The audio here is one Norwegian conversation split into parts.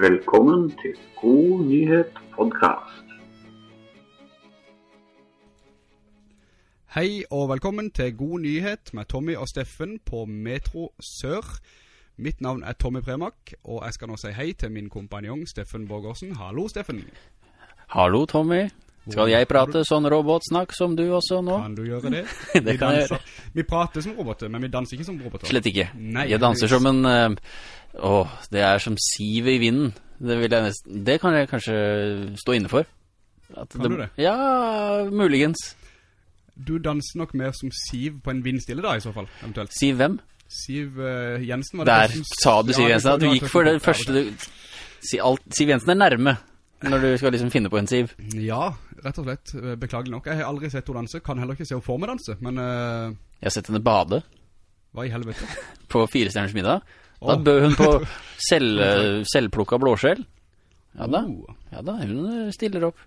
Velkommen til God nyhet podcast. Hei og velkommen til God nyhet med Tommy og Steffen på Metro Sør. Mitt navn er Tommy Premak, og jeg skal nå si hei til min kompanjong Steffen Borgårdsen. Hallo Steffen. Hallo Tommy. Skal jeg prate sånn robotsnakk som du også nå? Kan du gjøre det? Det vi, kan jeg danser, vi prater som roboter, men vi danser ikke som roboter. Slett ikke. Nei, jeg danser som en... eh, åh, det er som siv i vinden. Det, jeg nesten, det kan jeg kanskje stå inne for. At Kan du det? Ja, muligens. Du danser nok mer som Siv på en vindstille da i så fall, eventuelt. Siv hvem? Siv uh, Jensen var det Der sa du Siv Jensen. ja, Du gikk for det første du... Siv Jensen er nærme når du skal liksom finne på en Siv. Ja, rett og slett. eh, Beklagelig nok. Jeg har aldri sett henne danse, kan heller ikke se henne for meg danse, men Uh... Jeg har sett henne bade hva i helvete? på Firestjerners middag. Da oh. bød hun på selv, selvplukka blåskjell. Ja da, Oh. ja da, hun eh, stiller opp.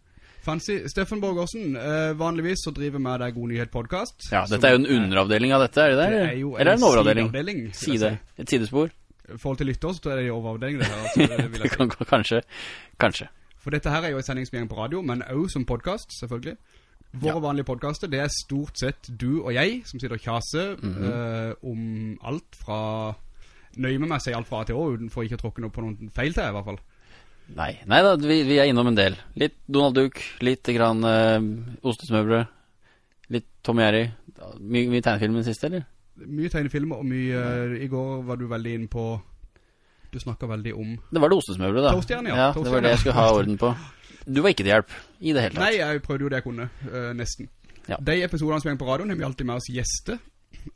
Fancy. Steffen Borgårdsen, eh, vanligvis så driver vi med deg God Nyhet podcast. Ja, dette er jo en underavdeling av dette, er det der? Det er jo Eller er det en overavdeling? Side, et sidespor? I forhold til lytter så jeg det er en overavdeling det her. Altså, det. Kanskje, kanskje. For dette her er jo en sending som på radio, men også som podcast, selvfølgelig. Våre vanlige podcaster, det er stort sett du og jeg som sitter og kjaser mm -hmm. uh, om alt fra... Nøye med meg å si alt fra A til Å, utenfor ikke å tråkke noe på noen feil til, i hvert fall. Nei, nei da, vi, vi er innom en del. Litt Donald Duck, litt grann uh, ostesmøvre, litt Tom Jerry. Mye, mye tegnefilmen siste, eller? Mye tegnefilmer og mye... Uh, I går var du veldig inn på... Du snakker veldig om... Det var det ostesmøvre, da. Toastjern, ja. ja. Det var det jeg skulle ha orden på. Du var ikke til hjelp, i det hele tatt. Nei, jeg prøvde jo det jeg kunne, eh, nesten. Ja. De episoderne som er på radioen, har vi alltid med oss gjester.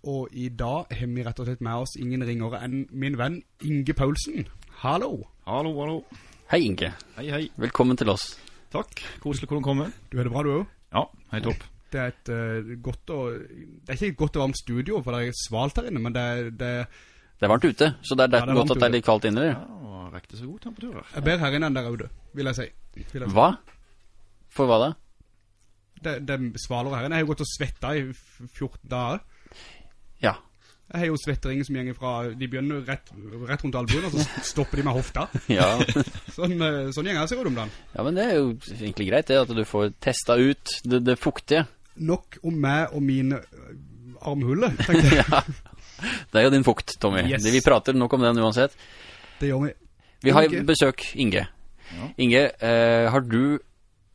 Og i dag har vi rett og slett med oss ingen ringere enn min venn Inge Paulsen. Hallo! Hallo, hallo. Hei Inge, Hei, hei. velkommen til oss. Takk. Koselig du kommer Du er det bra du også? Ja, helt topp. Det er et uh, godt og... Det er ikke et godt og varmt studio, for det er svalt her inne, men det, er- det, Det er varmt ute, så det er, Ja, det er godt at det er litt kaldt inne? Ja, riktig så god temperatur Jeg er bedre her inne enn der ute, vil jeg si. Vil jeg si. Hva? For hva da? Det, det er svalere her inne. Jeg har jo gått og svettet i 14 dager. Ja. Jeg har jo svettering som gjenger fra... De begynner rett, rett rundt albuen, og så stopper de med hofta. Ja. Sånn, eh, sånn gjenger jeg ser ut om dagen. ja, men det er jo egentlig greit det, at du får testa ut det, det fuktige. nok om meg og mine armhuller, tenkte jeg. Ja. Det er jo din fukt, Tommy. Yes. Vi prater nok om den uansett. Det gjør vi. Vi har Inge. besøk, Inge. Ja. Inge, eh, har du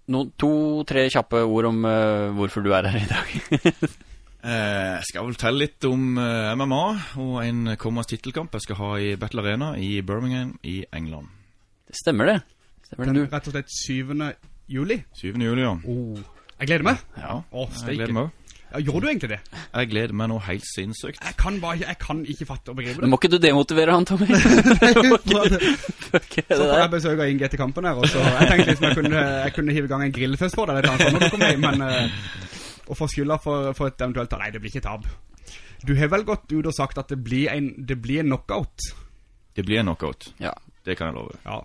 noen to-tre kjappe ord om eh, hvorfor du er her i dag? Eh, jeg skal vel telle litt om eh, MMA og en kommende titelkamp jeg skal ha i Battle Arena i Birmingham i England. det stemmer det. Stemmer Den det du? rett og slett 7. juli. 7. juli, ja. Oh. Jeg gleder meg. Ja, Å, jeg gleder meg også. Ja, gjorde du egentlig det? Jeg gleder meg noe helt sinnssykt. Jeg kan bare ikke, jeg kan ikke fatte og begripe Nå det. må ikke du demotivere han, Tommy. Fuck det Så får jeg besøk av Inge etter kampen her, og så jeg tenkte liksom jeg kunne, jeg kunne hive i gang en grillfest for deg, det tar når du kommer hjem, men uh, å få skylda for, for et eventuelt, nei, det blir ikke tab. Du har vel gått ut og sagt at det blir en, det blir en knockout. Det blir en knockout. Ja, Det kan jeg love. Ja.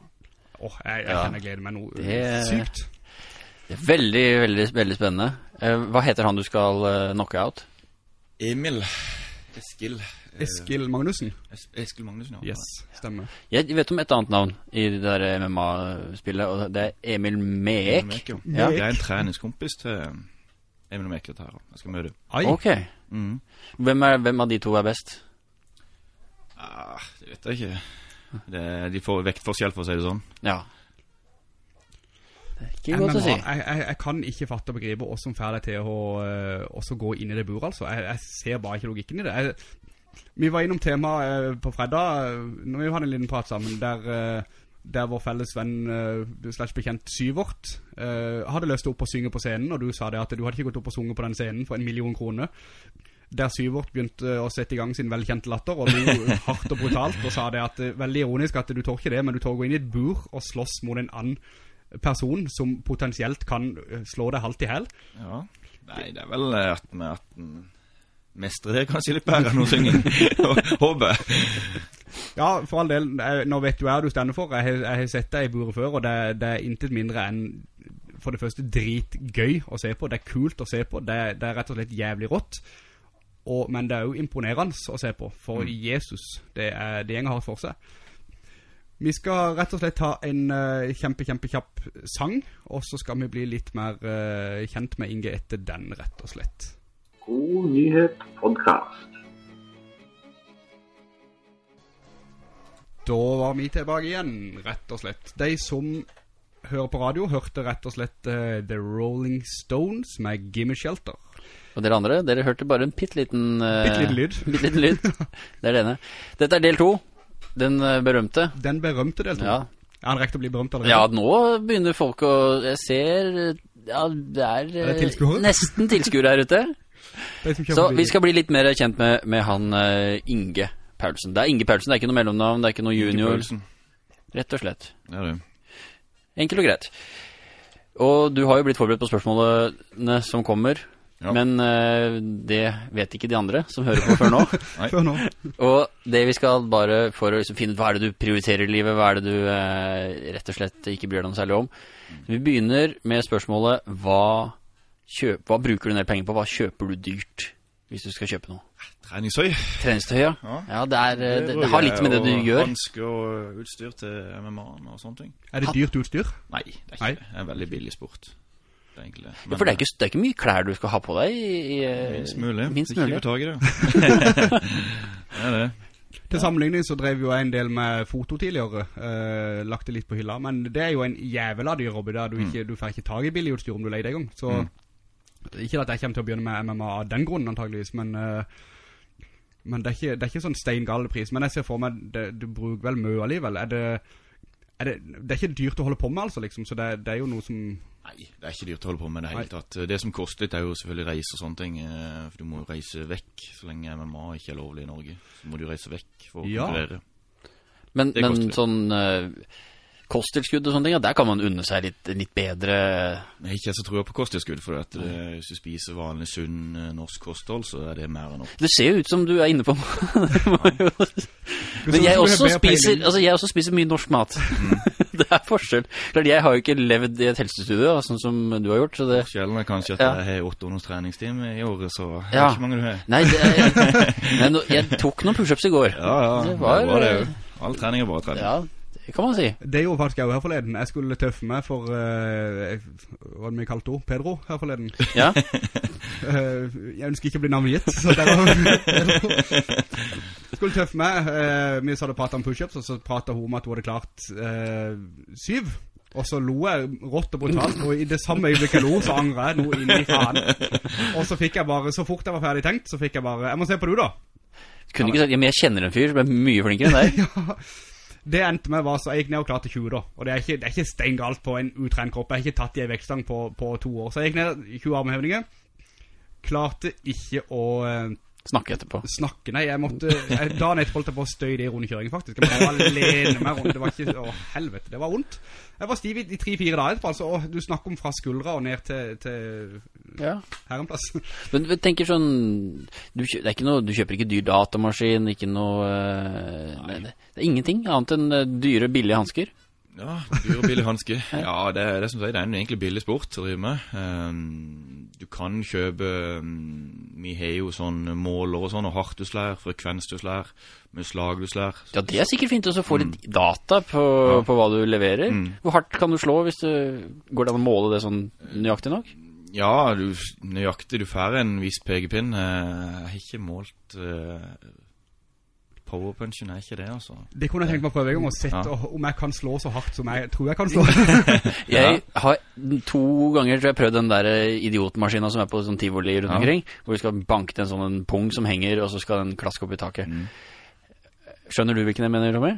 Åh, jeg, jeg Ja. kjenner jeg gleder meg noe Det- sykt. det er veldig, veldig, veldig spennende. Eh, hva heter han du skal uh, knocke out? Emil Eskil Eskil Magnussen. Es Eskil Magnussen, ja. Yes, stemmer. Jeg vet om et annet navn i det der MMA-spillet, og det er Emil Meek. Emil Mek, ja. Ja. Det er en treningskompis til Emil Meek, dette her. Jeg skal møte. Ai, Ok. Mm. Hvem, er, hvem av de to er best? Ah, det vet jeg ikke. Det, de får vektforskjell, for å si det sånn. Ja. Ikke godt å si. jeg, jeg, jeg kan ikke fatte og begripe hvordan som får deg til å også gå inn i det buret, altså. Jeg, jeg ser bare ikke logikken i det. Vi var innom temaet øh, på fredag, øh, når vi hadde en liten prat sammen, der, der vår felles venn, slags bekjent Syvort, hadde løst opp og synge på scenen, og du sa det at du hadde ikke gått opp og sunget på den scenen for en million kroner. Der Syvort begynte å sette i gang sin velkjente latter, og lo hardt og brutalt, og sa det at, veldig ironisk at du tår ikke det, men du tår å gå inn i et bur og slåss mot en annen person som potensielt kan øh, slå deg halvt i hel. Ja. Nei, det er vel eh, at vi at den mestrer det kanskje litt bedre enn å synge. Håper. Ja, for all del, nå vet du hva du stender for. Jeg, har- sett deg i buret før, og det, det er intet mindre enn for det første dritgøy å se på. Det er kult å se på. Det, det er rett og slett jævlig rått. Og, men det er jo imponerende å se på. For Jesus, det, er, det gjenger hardt for seg. Vi skal rett og slett ta en uh, kjempe, kjempe kjapp sang, og så skal vi bli litt mer uh, kjent med Inge etter den, rett og slett. God nyhet podcast. Da var vi tilbake igjen, rett og slett. De som hører på radio, hørte rett og slett uh, The Rolling Stones med Gimme Shelter. Og dere andre, dere hørte bare en pittliten... uh, pittliten lyd. Pittliten lyd. Det er det ene. Dette er del to. Den eh, berømte. Den berømte del to. Ja. Er han rekt å bli berømt allerede? ja, nå begynner folk å Jeg ser Ja, det er, Er det eh, nesten tilskuere her ute. Så forbi. vi skal bli litt mer kjent med, med han eh, Inge Paulsen. Det er Inge Paulsen, det er ikke noe mellomnavn, det er ikke noe junior. Rett og slett. Det er det. Enkelt og greit. Og du har jo blitt forberedt på spørsmålene som kommer, Ja. men uh, det vet ikke de andre som hører på før nå. Før nå. og det vi skal bare for å liksom finne ut hva er det du prioriterer i livet, hva er det du uh, rett og slett ikke bryr deg noe særlig om. Vi begynner med spørsmålet hva, kjøp, hva bruker du ned penger på? Hva kjøper du dyrt hvis du skal kjøpe noe? Treningstøy. Treningstøy, ja. Ja. Ja, det, er, det, det har litt med det du gjør. Hansker og utstyr til MMA og sånne ting. Er det dyrt utstyr? Nei, det er ikke Nei. det. Det er en veldig billig sport. Egentlig Men, Ja, for det er, ikke, det er ikke mye klær du skal ha på deg i, eh, Minst mulig. Minst mulig. få tak det. er det. Til sammenligning så drev jo jeg en del med foto tidligere, eh, lagt det litt på hylla, men det er jo en jævla dyr hobby der du, ikke, du får ikke tag i billig utstyr om du leier deg i gang. Så Mm. ikke at jeg kommer til å begynne med MMA av den grunnen antageligvis, men, eh, men det, er ikke, det er ikke sånn steingale pris. Men jeg ser for meg, det, du bruker vel mø alligevel. Er det, er det, det er ikke dyrt å holde på med altså liksom, så det, det er jo noe som... Nei, det er ikke dyrt å holde på med det hele tatt. Det som koster litt er jo selvfølgelig reise og sånne ting. eh, For du må jo reise vekk så lenge MMA ikke er lovlig i Norge. Så må du reise vekk for å Ja. konkurrere. Men, men sånn eh, kosttilskudd og sånne ting, ja, der kan man unne seg litt, litt bedre Nei, ikke jeg så tror jeg på kosttilskudd, for at det, hvis du spiser vanlig sunn eh, norsk kosthold, så er det mer enn nok. Det ser jo ut som du er inne på Men jeg også, spiser, altså jeg også spiser mye norsk mat. det er forskjell. Klart, jeg har jo ikke levd i et helsestudio, sånn som du har gjort, så det... Forskjellen er kanskje at Ja. jeg har 800 treningstimer i året, så det Ja. er ikke mange du har. Nei, er, jeg, jeg tok noen pushups i går. Ja, ja, Det det var, var, det eh, jo. All trening er bra trening. Ja, kan man si. Det gjorde faktisk jeg jo her forleden. Jeg skulle tøffe meg for, uh, hva er det vi kalte henne? Pedro her forleden. Ja, uh, jeg ønsker ikke å bli navngitt, så det var... Skulle tøffe meg, Uh, vi hadde pratet om push-ups, og så pratet hun om at hun hadde klart eh, syv. Og så lo jeg rått og brutalt, og i det samme øyeblikket jeg lo, så angret jeg noe inni faen. Og så fikk jeg bare, så fort jeg var ferdig tenkt, så fikk jeg bare, jeg må se på du da. kunne ikke sagt, ja, men jeg kjenner en fyr som er mye flinkere enn deg. Det endte med var så jeg gikk ned og klarte 20 da. Og det er ikke, ikke steingalt på en utrent kropp. Jeg har ikke tatt i en vektstang på, på to år. Så jeg gikk ned 20 armhevninger. Klarte ikke å eh, Snakke etterpå. snakke. Nei, jeg måtte jeg, Dagen holdt jeg på å støye det i rundkjøringen, faktisk. Jeg måtte alene lene meg rundt. Det var ikke Å, helvete. Det var vondt. Jeg var stiv i, i tre-fire dager etterpå. Altså, og du snakker om fra skuldra og ned til, til Ja. her en plass. Men jeg tenker sånn du, kjø- det er ikke noe, du kjøper ikke dyr datamaskin, ikke noe eh, det, det, er ingenting annet enn eh, dyre, billige hansker. Ja, dyr og billig hanske. Ja, det er det som sier, det er en egentlig billig sport å drive med. Um, du kan kjøpe um, Vi har jo sånn måler og sånn, og hardt du slår, frekvens du slår, med slag du slår. Ja, det er sikkert fint å få litt data på, Ja. på hva du leverer. Mm. Hvor hardt kan du slå hvis du Går det an å måle det sånn nøyaktig nok? Ja, du, nøyaktig, du får en viss pekepinn. Eh, Jeg har ikke målt uh, Powerpunchen er ikke det, altså. Det kunne jeg tenkt meg å prøve en gang, og sett Ja. om jeg kan slå så hardt som jeg tror jeg kan slå. Jeg har to ganger tror jeg prøvd den der idiotmaskinen som er på sånn tivoli rundt Ja. omkring, hvor du skal banke til en sånn en pung som henger, og så skal den klaske opp i taket. Mm. Skjønner du hvilken jeg mener, Tommy?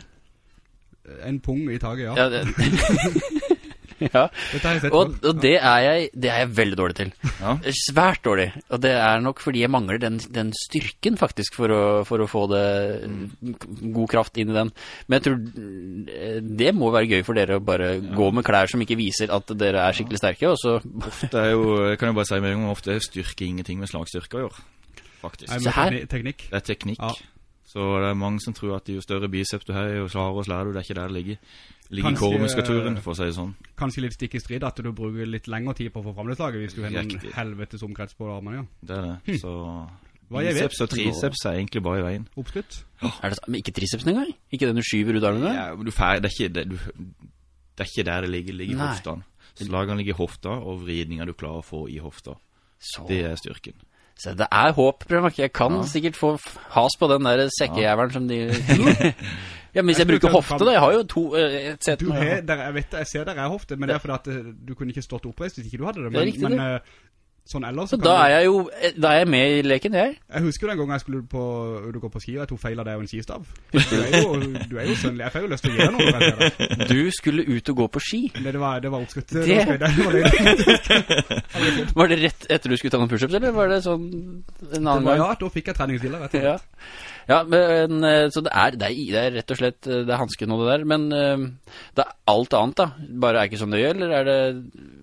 En pung i taket, ja. Ja, det, ja. Og, og det er jeg Det er jeg veldig dårlig til. Ja. Svært dårlig. Og det er nok fordi jeg mangler den, den styrken, faktisk, for å, for å få det god kraft inn i den. Men jeg tror eh, det må være gøy for dere å bare gå med klær som ikke viser at dere er skikkelig sterke, og så Det er jo, jeg kan jo bare si med en gang, ofte er styrke ingenting med slagstyrke å gjøre. Faktisk. Nei, tekni- teknikk. Det er teknikk. Ja. Så det er mange som tror at jo større biceps du har, jo hardere slår du. Det er ikke der det ligger. Det ligger i Kanskje, core-muskulaturen, for å si det sånn. Kanskje litt stikk i strid at du bruker litt lengre tid på å få fram det slaget hvis du har en helvetes omkrets på armene, ja. Det er det. Så Hva jeg vet. Biceps og triceps er egentlig bare i veien. Oppskrytt. Er det, men ikke tricepsen engang? Ikke den du skyver ut armene? Ja, men du fer, det, er ikke, det, du, det er ikke der det ligger, ligger i hofta. Slagene ligger i hofta, og vridninger du klarer å få i hofta. Så, Det er styrken. Så det er håp, Prøvmak. Jeg kan Ja. sikkert få has på den der sekkejæveren som de Ja, men hvis jeg Jeg bruker hofte, kan- da. Jeg har jo to eh, et har, der, jeg vet jeg ser der er hofte, men det er fordi at eh, du kunne ikke stått oppreist hvis ikke du hadde det. Det er Men, riktig, men det. eh, sånn ellers Så da er jeg jo eh, Da er jeg med i leken, jeg. Jeg husker jo den gangen jeg skulle på, du går gå på ski, og jeg tok feil av deg og en skistav. Du er jo, du er jo sønnelig. Jeg får jo lyst til å gjøre noe. det. Du skulle ut og gå på ski. Det, det var, det var oppskutt. Det, Det- var, det, var det. Det rett etter du skulle ta noen pushups, eller var det sånn en det annen var, gang? ja, da fikk jeg treningsstiller, rett og Ja. slett. ja, men eh, så det er, det er, det er rett og slett eh, Det er hansken og det der, men det er alt annet, da. Bare er ikke så nøye, eller er det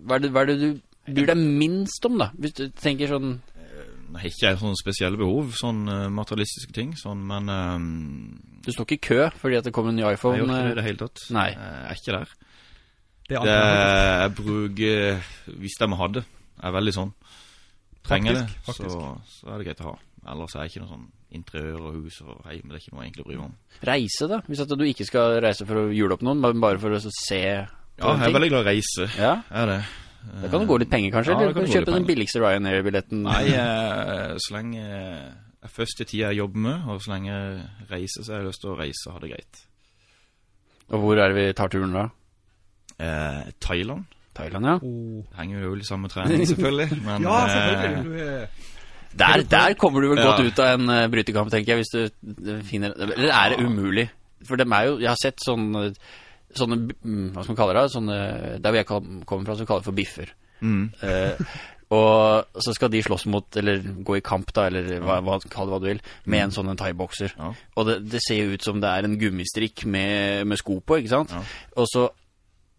Hva er det, hva er det du bryr deg minst om, da? Hvis du tenker sånn Nei, ikke sånn sånne spesielle behov, sånn eh, materialistiske ting, sånn, men um, Du står ikke i kø fordi at det kommer en ny iPhone? jeg gjør ikke det i godt det hele tatt. Nei. Jeg er ikke der. Det er Det jeg jeg bruker, hvis jeg må ha det, er veldig sånn. Trenger det, Faktisk, faktisk. Så, så er det greit å ha. Ellers er jeg ikke noe sånn interiør og hus og heim, det er ikke noe jeg egentlig bryr meg om. Reise, da? Hvis at du ikke skal reise for å jule opp noen, men bare for å se Ja, jeg er ting? veldig glad i å reise, Ja, er det. Da kan det gå litt penger, kanskje? Ja, eller kan du kjøpe den billigste Ryanair-billetten? Nei, eh, så lenge jeg først i tida jeg jobber med, og så lenge jeg reiser, så har jeg lyst til å reise og ha det greit. Og hvor er det vi tar turen da? Eh, Thailand, Thailand, ja. Oh. det henger jo sammen med trening selvfølgelig, men Ja, eh, selvfølgelig. Du er, Der, der kommer du vel Ja. godt ut av en uh, brytekamp, tenker jeg, hvis du finner Eller er det umulig? For dem er jo Jeg har sett sånne Sånne, mm, hva skal man kalle det? Sånne, der hvor jeg kommer fra, så kaller det for biffer. mm, Eh, og så skal de slåss mot, eller gå i kamp, da, eller hva, hva, kall det hva du vil, med en sånn en thaibokser. Ja. Og det, det ser jo ut som det er en gummistrikk med, med sko på, ikke sant? Ja. Og så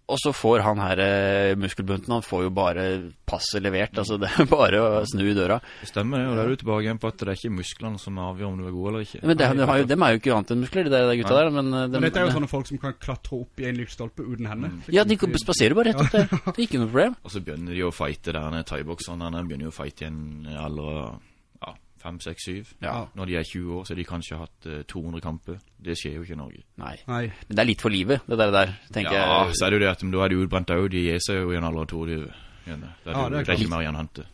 og så får han her eh, muskelbunten, han får jo bare passet levert. Altså det er bare å snu i døra. det stemmer det, og da er du tilbake igjen på at det er ikke musklene som avgjør om du er god eller ikke. Men det, de har jo, dem er jo ikke annet enn muskler, de der gutta Nei. der. Men, de, men dette er jo sånne folk som kan klatre opp i en lyktstolpe uten henne. Ja, de spasserer spaserer bare rett opp der. Det er ikke noe problem. Og så begynner de å fighte der nede, thaibokserne han begynner jo å fighte i en alder av seks, 5, 6, 7. Ja. Når de er 20 år, så har de kanskje hatt uh, 200 kamper. Det skjer jo ikke i Norge. Nei. Nei. Men det er litt for livet, det der, der tenker Ja, jeg. så er det jo det at men da er de utbrent òg. De gir seg jo i en alder av 22. Det er, Ja, det ikke mer igjen å hente.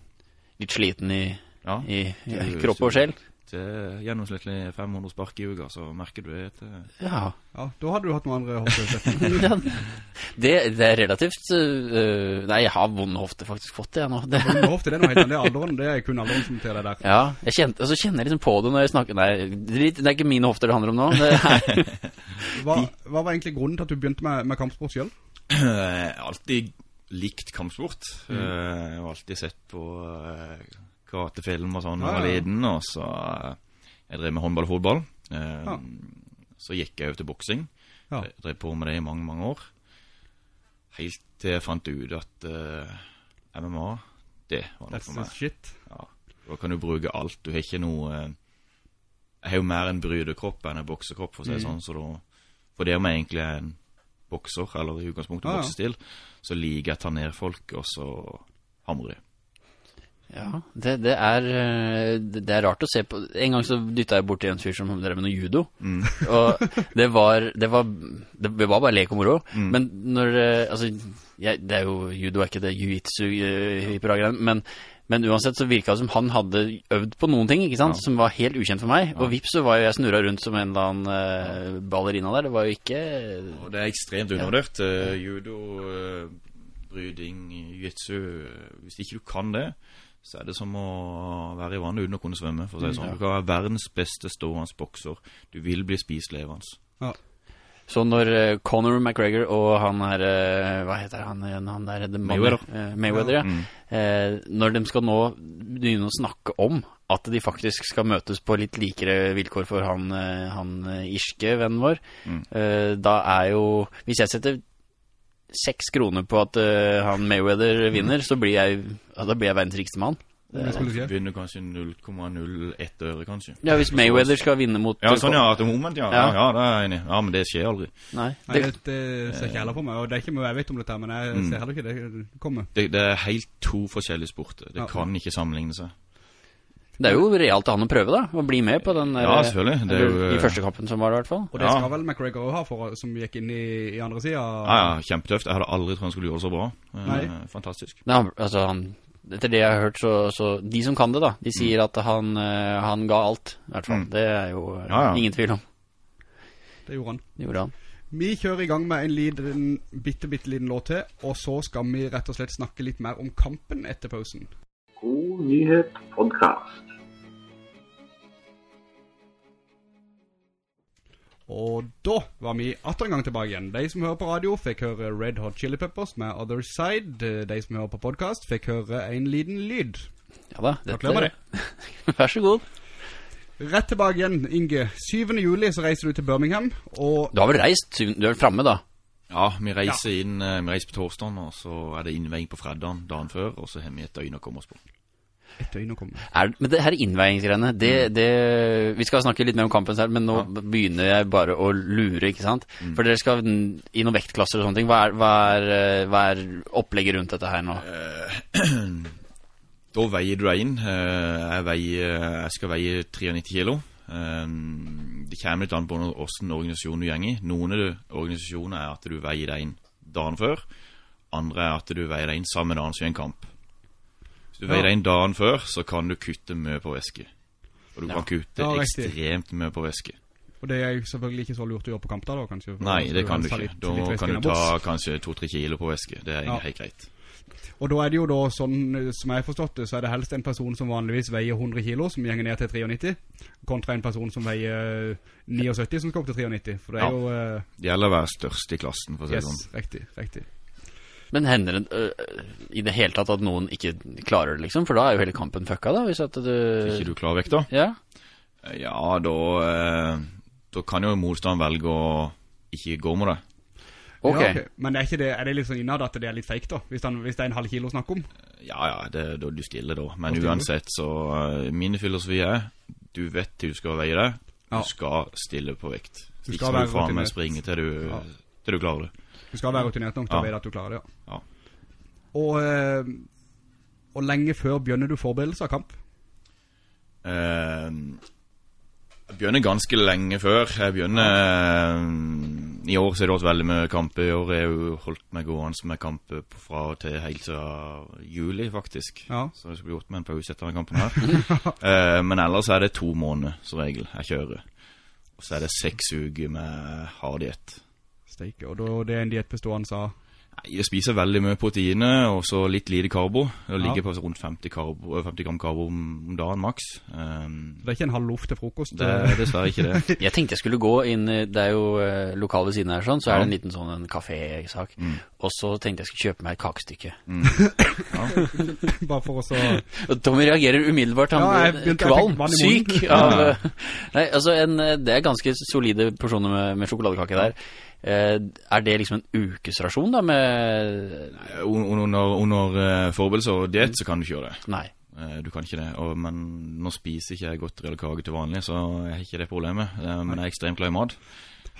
Litt sliten i, Ja, i, i kropp og sjel. Til gjennomsnittlig 500 spark i uka, så merker du det. til- Ja. Ja, da hadde du hatt noen andre hofteutsetninger. Det, det er relativt uh, Nei, jeg har vond hofte faktisk fått det jeg nå. Det, Hofte, det er noe helt annet. Det er alderen, det er kun alderen som til det der. ja, jeg kjente, altså så kjenner jeg liksom på det når jeg snakker Nei, det er ikke mine hofter det handler om nå. Det Hva, hva var egentlig grunnen til at du begynte med, med kampsport har alltid likt kampsport. Mm. Uh, Jeg har alltid sett på eh, karatefilm og sånn da jeg var liten, og så eh, Jeg drev med håndball og fotball. Eh. Så gikk jeg over til boksing. Ja. Jeg drev på med det i mange, mange år. Helt til jeg fant ut at eh, MMA, det var noe That's for meg. shit. Ja. Da kan du bruke alt. Du har ikke noe eh, Jeg har jo mer en brytekropp enn en boksekropp, for å si det Mm. sånn. Så da, for det om jeg egentlig er en bokser, eller i utgangspunktet ja. boksestil, så liker jeg å ta ned folk, og så hamre de. Ja, det, det er øh, det, er rart å se på. En gang så dytta jeg borti en fyr som drev med noe judo. Mm. Og det var Det var, det var bare lek og moro. Mm. Men når øh, Altså, jeg, det er jo judo, er ikke det jiu-jitsu i programmet, men men uansett så virka det som han hadde øvd på noen ting ikke sant? Ja. som var helt ukjent for meg. Og vips så var jo jeg snurra rundt som en eller annen ballerina der. Det var jo ikke Og det er ekstremt undervurdert. Eh, judo, uh, bryding, jiu-jitsu eh, Hvis ikke du kan det, så er det som å være i vannet uten å kunne svømme. For å si det sånn. Ja. Du kan være verdens beste stående bokser. Du vil bli spist levende. Ja. Så når eh, Conor McGregor og han er eh, Hva heter han igjen? Han der, Mayweather. eh, Mayweather, ja. Mm. Eh, når de skal nå begynne å snakke om at de faktisk skal møtes på litt likere vilkår for han, han irske vennen vår, Mm. da er jo Hvis jeg setter seks kroner på at uh, han Mayweather vinner, så blir jeg, ja, da blir jeg verdens rikeste mann. Skulle? Begynner kanskje 0,01 øre, kanskje. Ja, hvis Mayweather skal vinne mot Ja, sånn ja, at moment, ja. ja. Ja. Det er jeg enig. Ja, men det skjer aldri. Nei, Nei, det, det, det ser ikke heller på meg, og det er ikke mye jeg vet om dette, men jeg Mm. ser heller ikke det komme. Det, det er helt to forskjellige sporter. Det Ja. kan ikke sammenligne seg. Det er jo realt til han å prøve, da. Å bli med på den Ja, selvfølgelig. Det er jo, I eh, første kampen som var det, i hvert fall. Og det Ja. skal vel McGregor også ha, for, som gikk inn i, i andre siden. Ja, ja, kjempetøft. Jeg hadde aldri trodd han skulle gjøre det så bra. Eh, Nei. Fantastisk. Nei, han- altså, han, etter det jeg har hørt, så, så De som kan det, da, de sier at han, eh, han ga alt. I hvert fall. Mm. Det er jo Ja, ja. ingen tvil om. Det gjorde han. Det gjorde han. Vi kjører i gang med en liten, bitte, bitte liten låt til, og så skal vi rett og slett snakke litt mer om kampen etter pausen. God nyhet podkast. Og da var vi atter en gang tilbake igjen. De som hører på radio fikk høre Red Hot Chili Peppers med Other Side. De som hører på podcast fikk høre en liten lyd. Ja da. Dette... det. Vær så god. Rett tilbake igjen, Inge. 7. juli så reiser du til Birmingham, og Du har vel reist? Du er framme, da? Ja, vi reiser inn eh, Vi reiser på torsdagen, og så er det innveiing på fredagen dagen før, og så har vi et døgn å komme oss på. Et døgn å komme. Er, men det her innveiingsgreiene, det, Mm. det Vi skal snakke litt mer om kampen selv, men nå begynner jeg bare å lure, ikke sant? Mm. For dere skal i noen vektklasser og sånne ting. Hva er, hva er, eh, hva er opplegget rundt dette her nå? Da veier du deg inn. Eh, Jeg, veier, jeg skal veie 93 kilo. Eh, Det kommer litt an på hvilken organisasjon du går i. Noen organisasjoner er at du veier deg inn dagen før. Andre er at du veier deg inn sammen med en annen som gjør en kamp. Du Ja. veier deg inn dagen før, så kan du kutte mye på væske. Og du Ja. kan kutte Ja, ekstremt mye på væske. Og det er jo selvfølgelig ikke så lurt å gjøre på kamp da, kanskje. Nei, det kan du ikke. litt- Da litt kan du ta ta kanskje to-tre kilo på væske. Det er Ja. helt greit. Og da er det jo da sånn, eh, som jeg har forstått det, så er det helst en person som vanligvis veier 100 kilo, som gjenger ned til 93, kontra en person som veier 79, som skal opp til 93. For det er jo... Uh, Det gjelder å være størst i klassen, for å si det yes, sånn. riktig, riktig. Men hender det øh, i det hele tatt at noen ikke klarer det, liksom? For da er jo hele kampen fucka, da. Hvis at du Ikke du klarer vekta? Ja. Ja, da eh, Da kan jo motstanderen velge å ikke gå med det. Ok. Ja, okay. Men er, ikke det, er det litt sånn innad at det er litt fake da? Hvis, den, hvis det er en halv kilo å snakke om? Ja ja, det, da du stiller da. Men stiller uansett, så eh, Min filosofi er du vet til du skal veie deg. Ja. Du skal stille på vekt. Du Ikke være du faen meg springer springe til du, Ja. til du klarer det. Du skal være rutinert nok til å vite at du klarer det, ja. Ja. Og, eh, og lenge før begynner du forberedelse av kamp? Eh, jeg begynner ganske lenge før. Jeg begynner eh, I år så har det vært veldig mye kamper. I år har jeg jo holdt meg gående med kamper fra og til helt siden juli, faktisk. Ja. Så det skulle gjort med en pause etter den kampen her. Eh, men ellers er det to måneder som regel jeg kjører. Og så er det seks uker med hard diett. Steike. Og da, det er en diett bestående av... Nei, Jeg spiser veldig mye proteiner og så litt lite karbo. Jeg Ja. ligger på rundt 50, karbo, 50 gram karbo om, dagen maks. Um, Det er ikke en halv loff til frokost. det er dessverre ikke det. Jeg tenkte jeg skulle gå inn Det er jo eh, lokal ved siden her, sånn, så er det en liten sånn en kafé-sak. Mm. Og så tenkte jeg skulle kjøpe meg et kakestykke. Bare for å så... Tommy reagerer umiddelbart. Han Ja, blir kvalm, syk av eh, Nei, altså en, eh, Det er ganske solide porsjoner med, med sjokoladekake der. Eh, er det liksom en ukesrasjon, da, med Un- Under, under uh, forberedelse og diet så kan du ikke gjøre det. Nei. Eh, du kan ikke det. Og, men nå spiser ikke jeg godteri eller kage til vanlig, så jeg har ikke det problemet. Eh, men jeg er ekstremt glad i mat.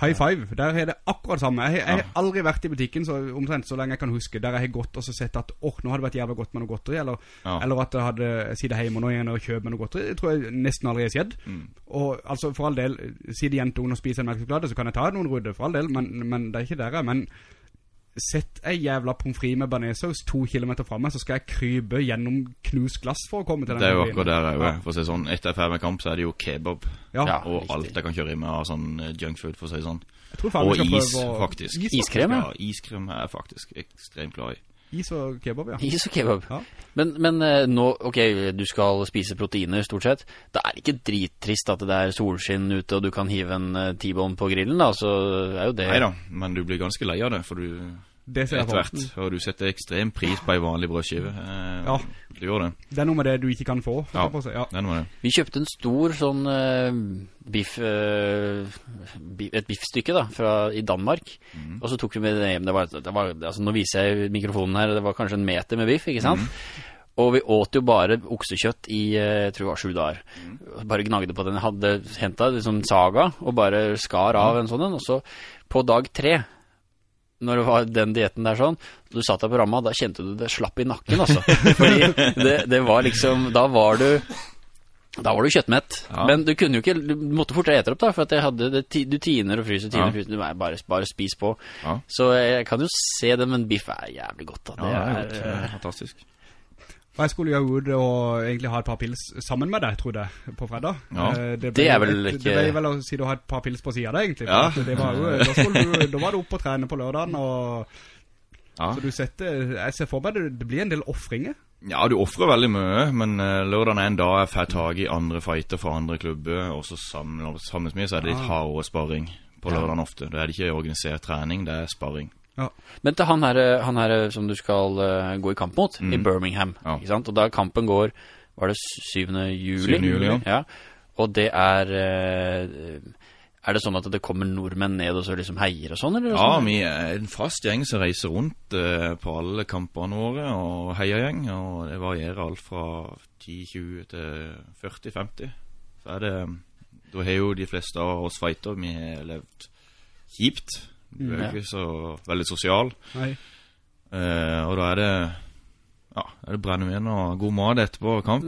High five, der er det akkurat samme. Jeg, jeg har aldri vært i butikken så, omtrent så lenge jeg kan huske, der jeg har gått og så sett at, åh, nå hadde det vært jævla godt med noe godteri, eller, Ja. eller at jeg hadde sittet hjemme nå igjen og kjøpt med noe godteri. Det tror jeg nesten aldri har skjedd. Mm. Og altså, for all del, siden jentungen og spiser en melkesjokolade så kan jeg ta noen rudde, for all del, men, men det er ikke der jeg, men sett ei jævla pommes frites med banesaus to kilometer fremme, så skal jeg krype gjennom knust glass for å komme til den. Det er jo akkurat der jeg er. For å si sånn, etter jeg er ferdig med kamp, så er det jo kebab. Ja. Og riktig. alt jeg kan kjøre i meg av sånn junk junkfood, for å si sånn. Og is, å- faktisk. Is, Iskrem, ja. Ja, iskrem er jeg faktisk ekstremt glad i. Is og kebab, ja. Is og kebab. Ja. Men, men eh, nå, ok, du skal spise proteiner stort sett. Det er ikke drittrist at det er solskinn ute og du kan hive en uh, T-bone på grillen, da. Så er jo det Neida, men du blir ganske lei av det, for du Det ser jeg etter for hvert. Og du setter ekstrem pris på en vanlig brødskive. Eh, Ja. Du gjør det. Det er noe med det du ikke kan få. Ja. Ja. Ja. Det er noe med det. Vi kjøpte en stor sånn uh, biff, uh, bi- et biffstykke da, fra, i Danmark. mm. Og så tok vi med det hjem. Det var, det var, altså, nå viser jeg mikrofonen her, det var kanskje en meter med biff, ikke sant? Og vi åt jo bare oksekjøtt i, eh, jeg tror det var sju dager. Bare gnagde på den. Jeg hadde hentet liksom saga, og bare skar av en sånn. Og så på dag tre, når det var den dietten der sånn, du satt deg på ramma, da kjente du det slapp i nakken, altså. Fordi det, det var liksom, da var du Da var du kjøttmett. Ja. Men du kunne jo ikke Du måtte fortere ete opp, da. For jeg hadde det, du tiner og fryser, tiner Ja. og fryser. Du er bare, bare spis på. Ja. Så jeg kan jo se det, men biff er jævlig godt. Da. Ja, det er. Det er, er fantastisk. Og jeg skulle jo ut og egentlig ha et par pils sammen med deg, tror jeg, på fredag. Ja. Eh, ble Det er vel et- ikke- Det ble vel å si du har et par pils på siden deg, egentlig. Ja. Det var jo, da, du, da var du oppe og trene på lørdagen, og Ja. så du setter, jeg ser for meg det, det blir en del offringer. Ja, du offrer veldig mye, men uh, lørdagen er en dag jeg får tag i andre fighter fra andre klubber, og så sammen, sammen med så er det litt Ah. hardere sparring på lørdagen ofte. Da er det ikke organisert trening, det er sparring. Men til han her, han her som du skal uh, gå i kamp mot, i Birmingham. Ja. Ikke sant? Og da kampen går Var det 7. juli? 7. juli, ja. Og det er Uh, Er det sånn at det kommer nordmenn ned og så liksom heier og sånn, eller? Ja, sånn? vi er en fast gjeng som reiser rundt uh, på alle kampene våre, og heiagjeng, og det varierer alt fra 10-20 til 40-50. Så er det Da har jo de fleste av oss fighter, vi har levd kjipt. Du er jo Ja. ikke så veldig sosial. Nei. Eh, og da er det Ja, er det brennevin og god mat etterpå kamp.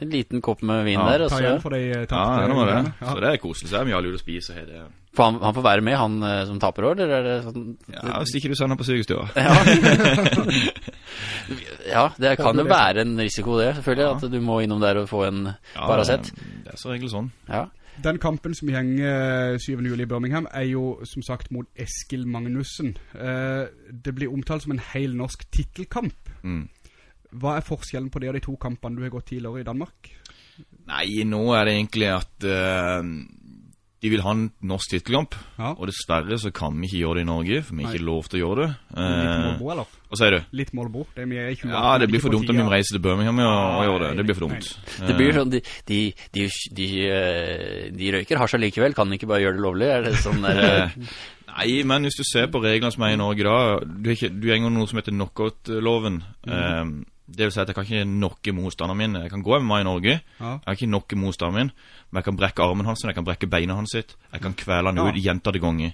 En liten kopp med vin Ja, der, Ta så igjen for de tapte. Ja, det det. Ja. Så det er koselig. Så er mye alle ute og spiser. har det. får han, han får være med, han eh, som taper eller er det sånn Ja, Hvis ikke du sender på sykestua. Ja, det kan jo være en risiko, det, selvfølgelig. Ja. At du må innom der og få en Ja, Paracet. Det, det er så regel sånn. Ja. Den kampen som henger 7. juli i Birmingham er jo som sagt mot Eskil Magnussen. Eh, det blir omtalt som en hel norsk titelkamp. Mm. Hva er forskjellen på det og de to kampene du har gått tidligere i Danmark? Nei, nå er det egentlig at eh, de vil ha en norsk tittelkamp. Ja. Og dessverre så kan vi ikke gjøre det i Norge, for vi har ikke lov til å gjøre det. Litt Eh, Målbo, eller? Hva sier du? Litt Målbo. Det er mye 20 Ja, det blir for dumt om vi må reise til Birmingham og, og gjøre det. Det blir for nei. dumt. Det blir Eh, sånn De, de, de, de, eh, de røyker hasj allikevel, kan de ikke bare gjøre det lovlig? Er det sånn der Nei, men hvis du ser på reglene som er i Norge da Du, har ikke, du har noe som heter knockout-loven. Mm. Eh, det vil si at jeg kan ikke knocke motstanderen min. Jeg kan gå MMA i Norge. Ja. Jeg kan ikke knocke motstanderen min, men jeg kan brekke armen hans, jeg kan brekke beina hans sitt. Jeg kan kvele han Ja. ut gjentatte ganger.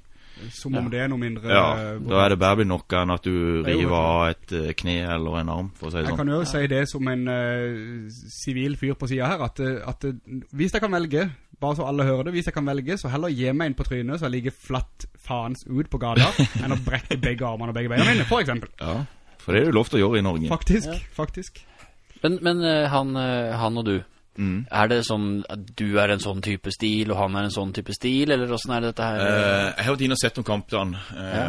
Som om det er noe mindre Ja, eh, da er det bare å bli knocka enn at du er river av et eh, kne eller en arm, for å si det Jeg sånn. kan jo si det som en sivil sivil fyr på siden her, at, eh, at eh, hvis jeg kan velge, bare så alle hører det, hvis jeg kan velge, så heller gi meg inn på trynet, så jeg ligger flatt faens ut på gata, enn å brekke begge armene og begge beina mine, for eksempel. Ja, for det er det lov til å gjøre i Norge. Faktisk, faktisk. Men, men eh, han, eh, han og du, Mm. er det sånn at du er en sånn type stil, og han er en sånn type stil, eller åssen er dette her? Uh, jeg har vært inne og sett noen kampene. ja.